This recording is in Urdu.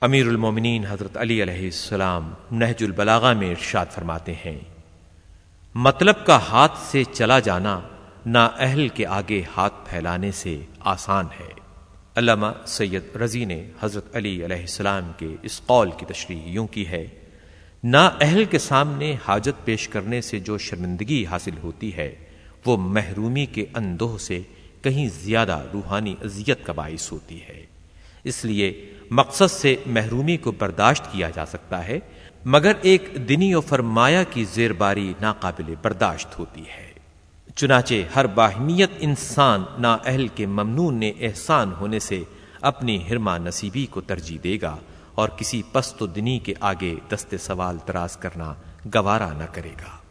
امیر المومنین حضرت علی علیہ السلام نہج البلاغا میں ارشاد فرماتے ہیں مطلب کا ہاتھ سے چلا جانا نا اہل کے آگے ہاتھ پھیلانے سے آسان ہے۔ علامہ سید رضی نے حضرت علی علیہ السلام کے اس قول کی تشریح یوں کی ہے، نا اہل کے سامنے حاجت پیش کرنے سے جو شرمندگی حاصل ہوتی ہے، وہ محرومی کے اندوہ سے کہیں زیادہ روحانی اذیت کا باعث ہوتی ہے۔ اس لیے مقصد سے محرومی کو برداشت کیا جا سکتا ہے، مگر ایک دنی و فرمایا کی زیر باری ناقابل برداشت ہوتی ہے۔ چنانچہ ہر باہمیت انسان نا اہل کے ممنون نے احسان ہونے سے اپنی ہرما نصیبی کو ترجیح دے گا اور کسی پست و دنی کے آگے دست سوال تراز کرنا گوارا نہ کرے گا۔